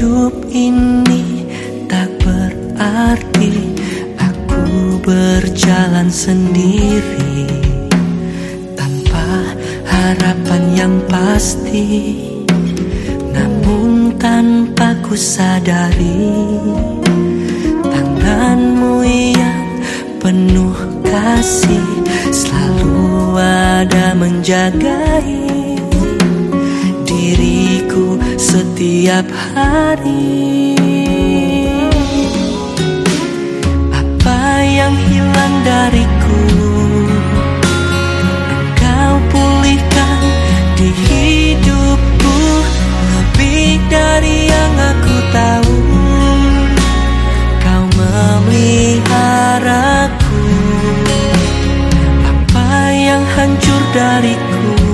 Hidup ini tak berarti Aku berjalan sendiri. Tanpa harapan yang pasti Namun tanpa ku sadari Tanganmu yang penuh kasih Selalu ada menjagai. Setiap hari. yang hilang dariku? Engkau pulihkan di hidupku Lebih dari yang aku tahu. Kau memeliharaku. Apa yang hancur dariku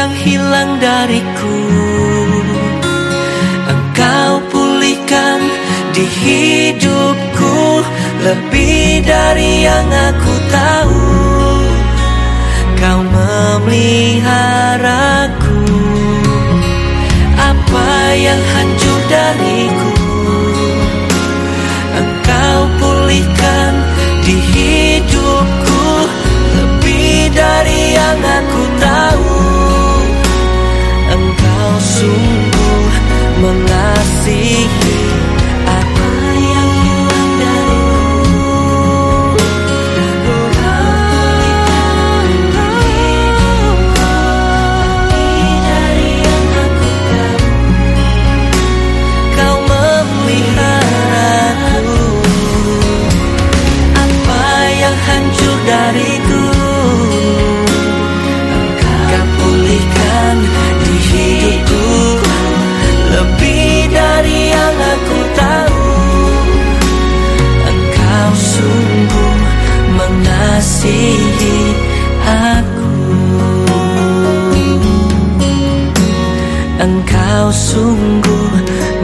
yang hilang dariku. Engkau pulihkan di hidupku Lebih dari yang aku tahu. Kau memeliharaku Engkau sungguh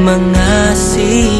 mengasihi